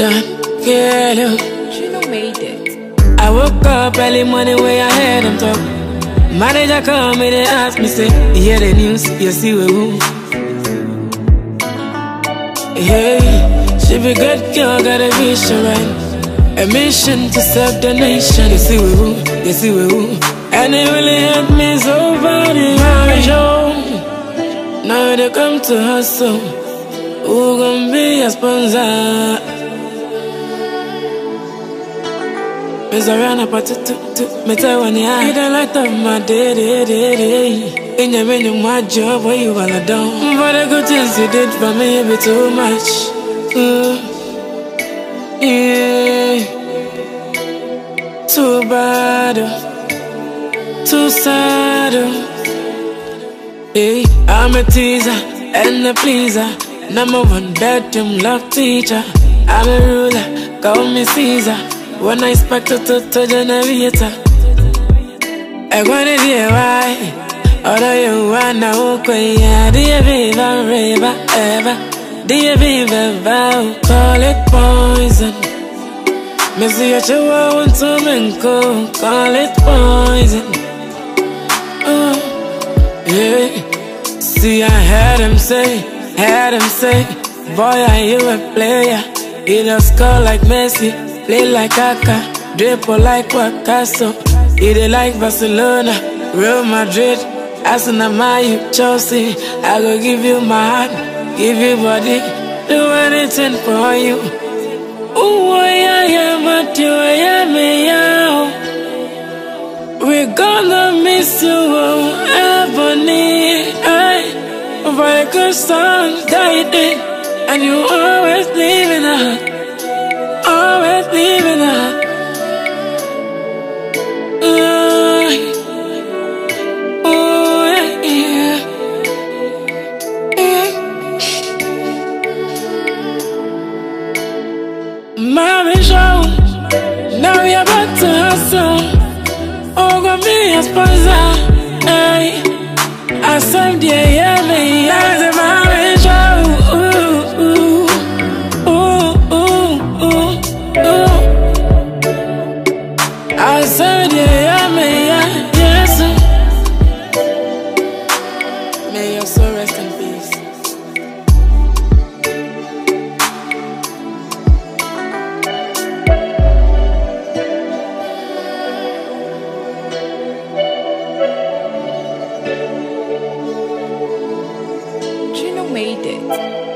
done, girl. Chino made it. I woke up early morning where I heard them talk. Manager call me, they ask me, say, you hear the news, you see we who? Hey, she be good girl, got a vision, right? A mission to serve the nation. You see we who, you see we who? And it really hurt me so bad, my show. Now they come to hustle. Who gon' be a sponsor? Me sorry on a party tu tu Me tell when ya. You don't like the my day day day day In your menu my job where you wanna down For the good things you did for me it be too much. Uh, Yeah. Too bad. Too sad. Hey, I'm a teaser and a pleaser. Number one bedroom love teacher. I'm a ruler, call me Caesar when I expect to to generator I wanna be a why Although you wanna walk away Dear viva river ever? Dear viva vow Call it poison? Me see you chew want to menko Call it poison. Oh Yeah. See I heard him say Heard him say Boy are you a player? You just score like Messi Play like Kaka, dribble like Wakaso. Eat it like Barcelona, Real Madrid, Arsenal, you Chelsea. I go give you my heart, give you body, do anything for you. Ooh, oh, yeah, yeah, but you, oh, yeah, me, yeah. Oh. We're gonna miss you, oh, Ebony. Hey, for the good songs that and you always leaving out Saved yeah, made it.